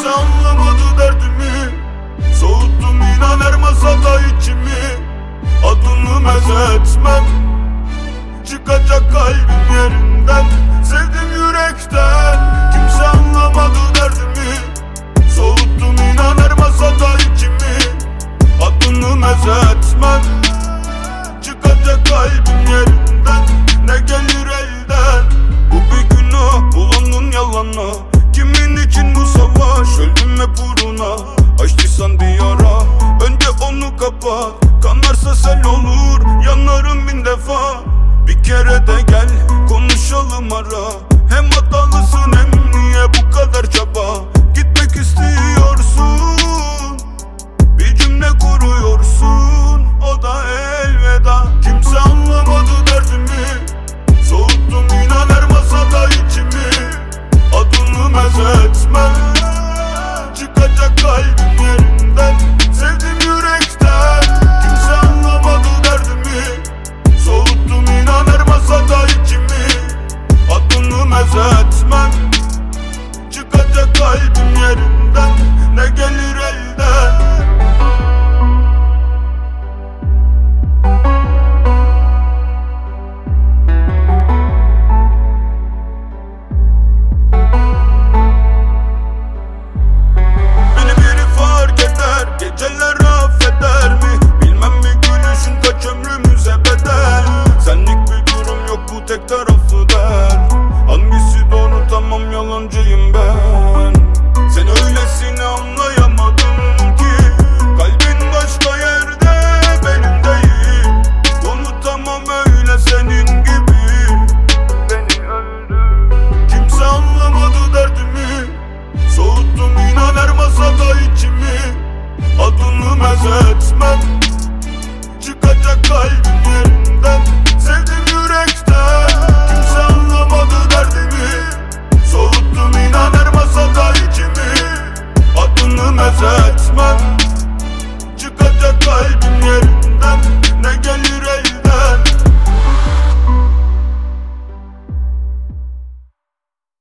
Kimse anlamadı derdimi. Soğuttum inan her masada içimi. Adını mezetmem. Çıkacak kalbim yerinden. Sevdim yürekten. Kimse anlamadı derdimi. Soğuttum inan her masada içimi. Adını mezetmem. Çıkacak kalbim kapat Kanarsa sel olur yanarım bin